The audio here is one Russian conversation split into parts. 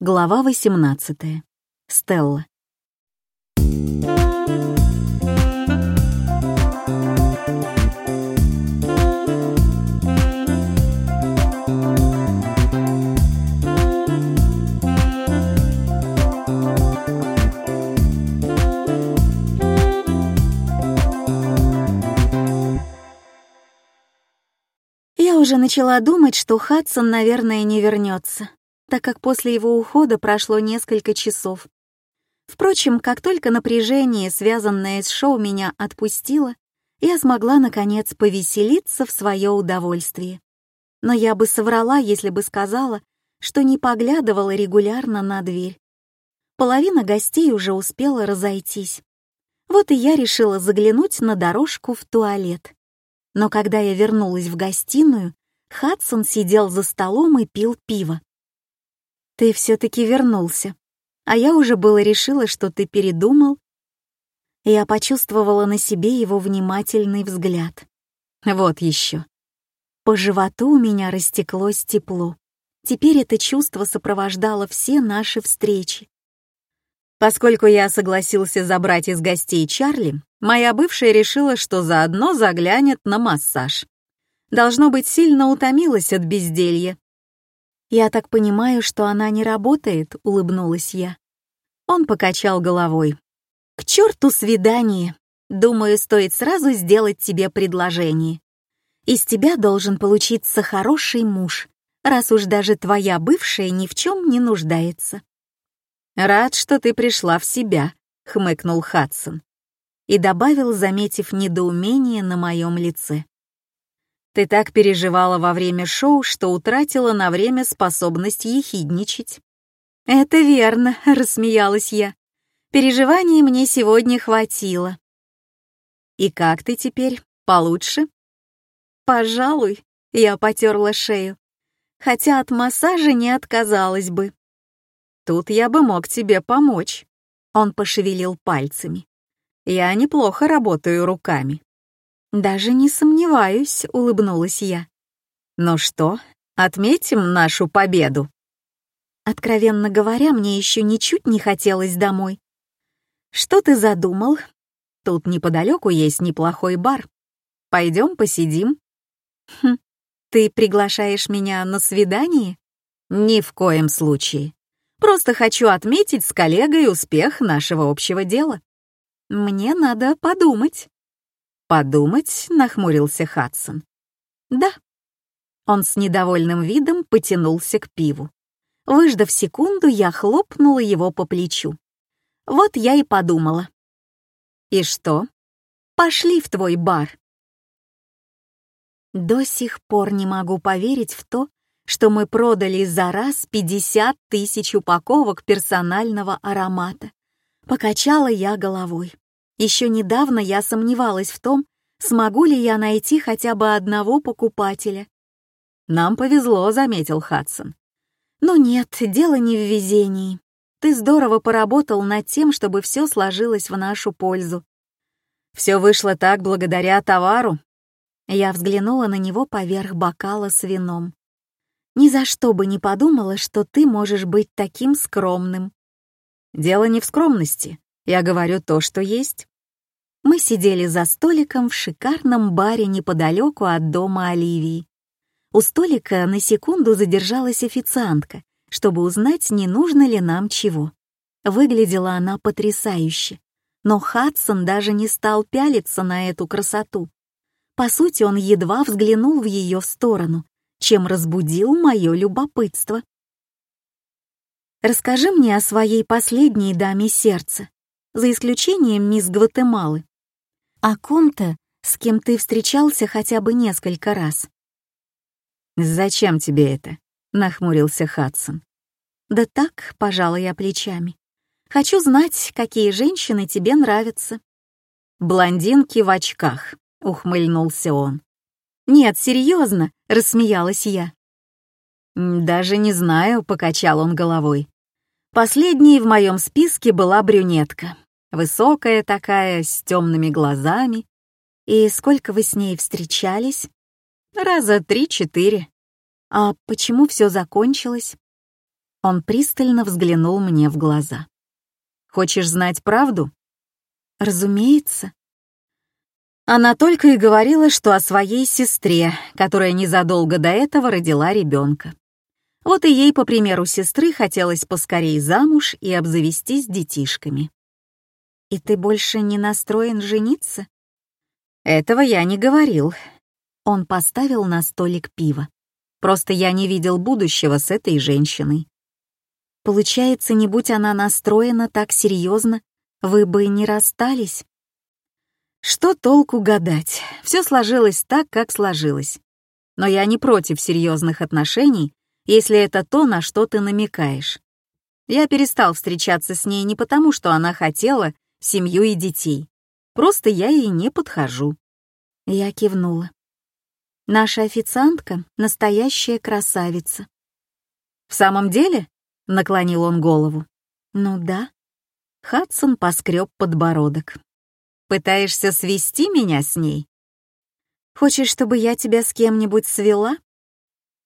Глава 18. Стелла. Я уже начала думать, что Хадсон, наверное, не вернется, так как после его ухода прошло несколько часов. Впрочем, как только напряжение, связанное с шоу, меня отпустило, я смогла, наконец, повеселиться в свое удовольствие. Но я бы соврала, если бы сказала, что не поглядывала регулярно на дверь. Половина гостей уже успела разойтись. Вот и я решила заглянуть на дорожку в туалет. Но когда я вернулась в гостиную, Хадсон сидел за столом и пил пиво. «Ты все-таки вернулся, а я уже было решила, что ты передумал». Я почувствовала на себе его внимательный взгляд. Вот еще. По животу у меня растеклось тепло. Теперь это чувство сопровождало все наши встречи. Поскольку я согласился забрать из гостей Чарли, моя бывшая решила, что заодно заглянет на массаж. Должно быть, сильно утомилась от безделья. «Я так понимаю, что она не работает», — улыбнулась я. Он покачал головой. «К черту свидание! Думаю, стоит сразу сделать тебе предложение. Из тебя должен получиться хороший муж, раз уж даже твоя бывшая ни в чем не нуждается». «Рад, что ты пришла в себя», — хмыкнул Хадсон. И добавил, заметив недоумение на моем лице. «Ты так переживала во время шоу, что утратила на время способность ехидничать». «Это верно», — рассмеялась я. «Переживаний мне сегодня хватило». «И как ты теперь? Получше?» «Пожалуй», — я потерла шею. «Хотя от массажа не отказалась бы». Тут я бы мог тебе помочь. Он пошевелил пальцами. Я неплохо работаю руками. Даже не сомневаюсь, улыбнулась я. Ну что, отметим нашу победу? Откровенно говоря, мне еще ничуть не хотелось домой. Что ты задумал? Тут неподалеку есть неплохой бар. Пойдем посидим. Хм, ты приглашаешь меня на свидание? Ни в коем случае. Просто хочу отметить с коллегой успех нашего общего дела. Мне надо подумать. Подумать, нахмурился Хадсон. Да. Он с недовольным видом потянулся к пиву. Выждав секунду, я хлопнула его по плечу. Вот я и подумала. И что? Пошли в твой бар. До сих пор не могу поверить в то, что мы продали за раз 50 тысяч упаковок персонального аромата. Покачала я головой. Еще недавно я сомневалась в том, смогу ли я найти хотя бы одного покупателя. «Нам повезло», — заметил Хадсон. «Но нет, дело не в везении. Ты здорово поработал над тем, чтобы все сложилось в нашу пользу». «Все вышло так благодаря товару». Я взглянула на него поверх бокала с вином. Ни за что бы не подумала, что ты можешь быть таким скромным. Дело не в скромности. Я говорю то, что есть. Мы сидели за столиком в шикарном баре неподалеку от дома Оливии. У столика на секунду задержалась официантка, чтобы узнать, не нужно ли нам чего. Выглядела она потрясающе, но Хадсон даже не стал пялиться на эту красоту. По сути, он едва взглянул в ее сторону, чем разбудил мое любопытство. Расскажи мне о своей последней даме сердца, за исключением мисс Гватемалы. О ком-то, с кем ты встречался хотя бы несколько раз. «Зачем тебе это?» — нахмурился Хадсон. «Да так, пожалуй, я плечами. Хочу знать, какие женщины тебе нравятся». «Блондинки в очках», — ухмыльнулся он. «Нет, серьезно», — рассмеялась я. «Даже не знаю», — покачал он головой. Последней в моем списке была брюнетка. Высокая такая, с темными глазами. И сколько вы с ней встречались? Раза три-четыре. А почему все закончилось? Он пристально взглянул мне в глаза. «Хочешь знать правду?» «Разумеется». Она только и говорила, что о своей сестре, которая незадолго до этого родила ребенка. Вот и ей, по примеру сестры, хотелось поскорей замуж и обзавестись детишками. «И ты больше не настроен жениться?» «Этого я не говорил». Он поставил на столик пиво. Просто я не видел будущего с этой женщиной. Получается, не будь она настроена так серьезно, вы бы не расстались? Что толку гадать? Все сложилось так, как сложилось. Но я не против серьезных отношений, если это то, на что ты намекаешь. Я перестал встречаться с ней не потому, что она хотела семью и детей. Просто я ей не подхожу. Я кивнула. Наша официантка — настоящая красавица. «В самом деле?» — наклонил он голову. «Ну да». Хадсон поскреб подбородок. «Пытаешься свести меня с ней?» «Хочешь, чтобы я тебя с кем-нибудь свела?»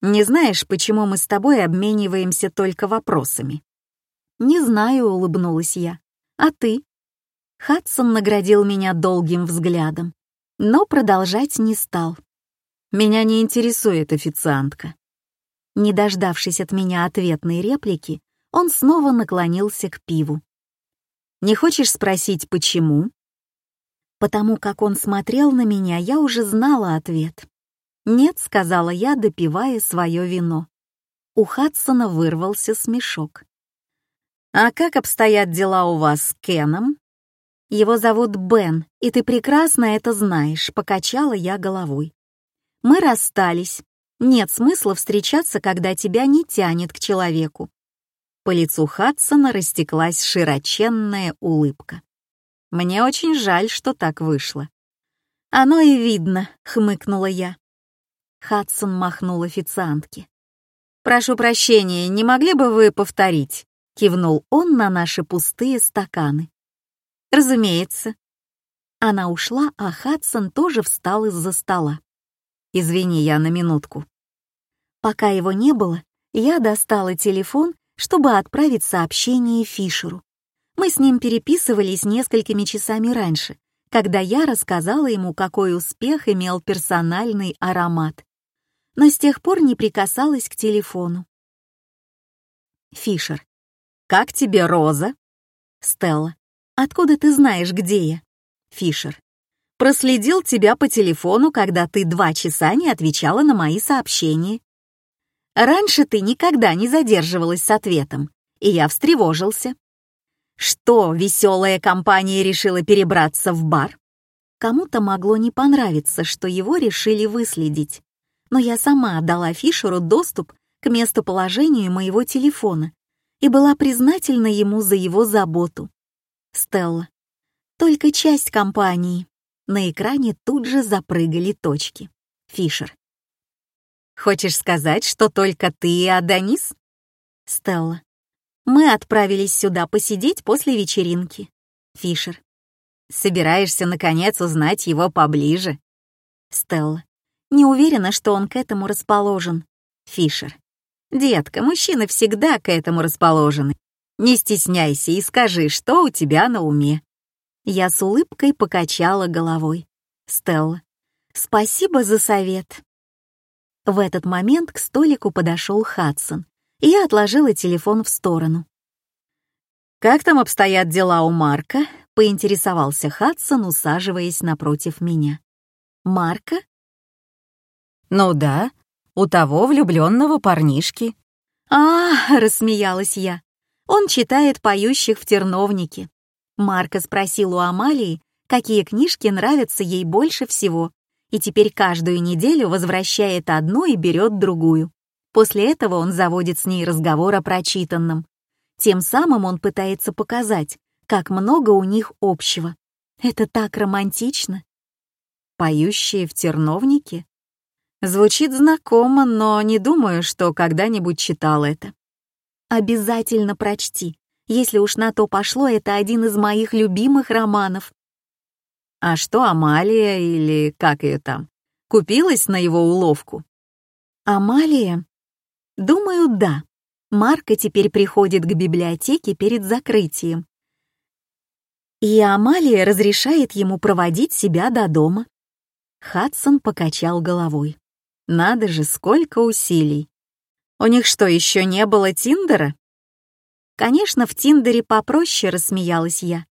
«Не знаешь, почему мы с тобой обмениваемся только вопросами?» «Не знаю», — улыбнулась я. «А ты?» Хадсон наградил меня долгим взглядом, но продолжать не стал. Меня не интересует официантка». Не дождавшись от меня ответной реплики, он снова наклонился к пиву. «Не хочешь спросить, почему?» Потому как он смотрел на меня, я уже знала ответ. «Нет», — сказала я, допивая свое вино. У Хадсона вырвался смешок. «А как обстоят дела у вас с Кеном?» «Его зовут Бен, и ты прекрасно это знаешь», — покачала я головой. Мы расстались. Нет смысла встречаться, когда тебя не тянет к человеку. По лицу Хадсона растеклась широченная улыбка. Мне очень жаль, что так вышло. «Оно и видно», — хмыкнула я. Хадсон махнул официантке. «Прошу прощения, не могли бы вы повторить?» — кивнул он на наши пустые стаканы. «Разумеется». Она ушла, а Хадсон тоже встал из-за стола. Извини, я на минутку. Пока его не было, я достала телефон, чтобы отправить сообщение Фишеру. Мы с ним переписывались несколькими часами раньше, когда я рассказала ему, какой успех имел персональный аромат. Но с тех пор не прикасалась к телефону. Фишер. «Как тебе Роза?» Стелла. «Откуда ты знаешь, где я?» Фишер проследил тебя по телефону, когда ты два часа не отвечала на мои сообщения. Раньше ты никогда не задерживалась с ответом, и я встревожился. Что, веселая компания решила перебраться в бар? Кому-то могло не понравиться, что его решили выследить, но я сама дала Фишеру доступ к местоположению моего телефона и была признательна ему за его заботу. Стелла. Только часть компании. На экране тут же запрыгали точки. Фишер. «Хочешь сказать, что только ты и Адонис?» Стелла. «Мы отправились сюда посидеть после вечеринки». Фишер. «Собираешься, наконец, узнать его поближе?» Стелла. «Не уверена, что он к этому расположен». Фишер. «Детка, мужчины всегда к этому расположены. Не стесняйся и скажи, что у тебя на уме». Я с улыбкой покачала головой. Стелла, спасибо за совет. В этот момент к столику подошел Хадсон, и я отложила телефон в сторону. «Как там обстоят дела у Марка?» — поинтересовался Хадсон, усаживаясь напротив меня. «Марка?» «Ну да, у того влюбленного парнишки». «А, — рассмеялась я, — он читает «Поющих в терновнике». Марка спросил у Амалии, какие книжки нравятся ей больше всего, и теперь каждую неделю возвращает одну и берет другую. После этого он заводит с ней разговор о прочитанном. Тем самым он пытается показать, как много у них общего. Это так романтично. Поющие в терновнике? Звучит знакомо, но не думаю, что когда-нибудь читал это. Обязательно прочти. Если уж на то пошло, это один из моих любимых романов. А что Амалия или как ее там? Купилась на его уловку? Амалия? Думаю, да. Марка теперь приходит к библиотеке перед закрытием. И Амалия разрешает ему проводить себя до дома. Хадсон покачал головой. Надо же, сколько усилий. У них что, еще не было Тиндера? Конечно, в Тиндере попроще, рассмеялась я.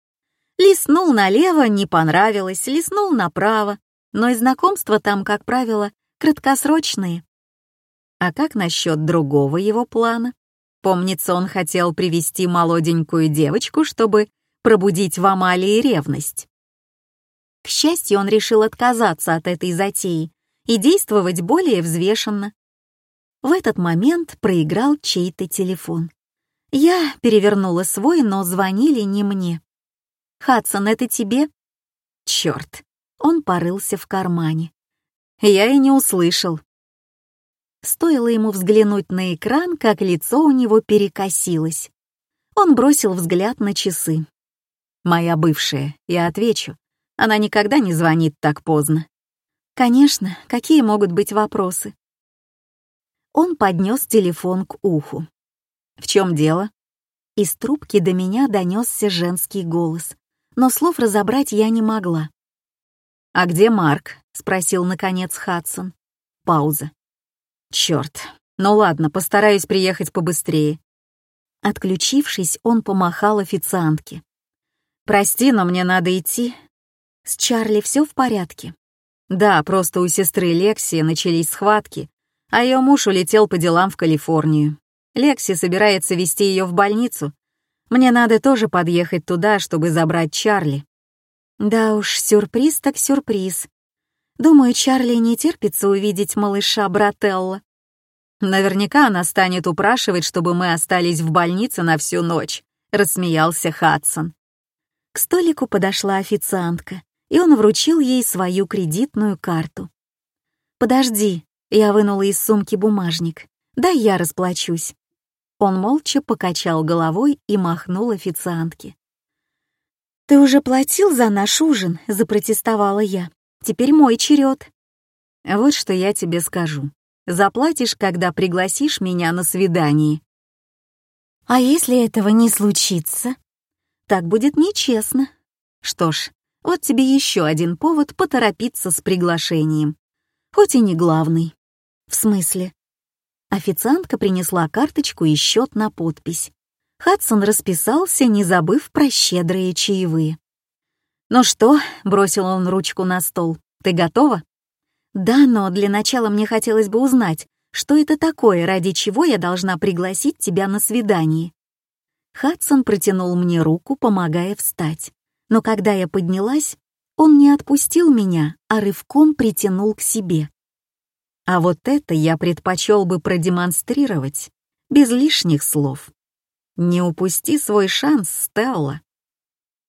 Лиснул налево, не понравилось, лиснул направо, но и знакомства там, как правило, краткосрочные. А как насчет другого его плана? Помнится, он хотел привести молоденькую девочку, чтобы пробудить в Амалии ревность. К счастью, он решил отказаться от этой затеи и действовать более взвешенно. В этот момент проиграл чей-то телефон. Я перевернула свой, но звонили не мне. «Хадсон, это тебе?» Черт, он порылся в кармане. Я и не услышал. Стоило ему взглянуть на экран, как лицо у него перекосилось. Он бросил взгляд на часы. «Моя бывшая, я отвечу. Она никогда не звонит так поздно. Конечно, какие могут быть вопросы? Он поднес телефон к уху. В чем дело? Из трубки до меня донесся женский голос, но слов разобрать я не могла. «А где Марк?» — спросил, наконец, Хадсон. Пауза. «Чёрт. Ну ладно, постараюсь приехать побыстрее». Отключившись, он помахал официантке. «Прости, но мне надо идти. С Чарли все в порядке? Да, просто у сестры Лекси начались схватки, а ее муж улетел по делам в Калифорнию. Лекси собирается вести ее в больницу. Мне надо тоже подъехать туда, чтобы забрать Чарли. Да уж, сюрприз так сюрприз. Думаю, Чарли не терпится увидеть малыша Брателла. Наверняка она станет упрашивать, чтобы мы остались в больнице на всю ночь, рассмеялся Хадсон. К столику подошла официантка и он вручил ей свою кредитную карту. «Подожди», — я вынула из сумки бумажник, «да я расплачусь». Он молча покачал головой и махнул официантке. «Ты уже платил за наш ужин?» — запротестовала я. «Теперь мой черед». «Вот что я тебе скажу. Заплатишь, когда пригласишь меня на свидание». «А если этого не случится?» «Так будет нечестно». «Что ж, вот тебе еще один повод поторопиться с приглашением. Хоть и не главный. В смысле? Официантка принесла карточку и счет на подпись. Хадсон расписался, не забыв про щедрые чаевые. «Ну что?» — бросил он ручку на стол. «Ты готова?» «Да, но для начала мне хотелось бы узнать, что это такое, ради чего я должна пригласить тебя на свидание». Хадсон протянул мне руку, помогая встать но когда я поднялась, он не отпустил меня, а рывком притянул к себе. А вот это я предпочел бы продемонстрировать, без лишних слов. Не упусти свой шанс, Стелла.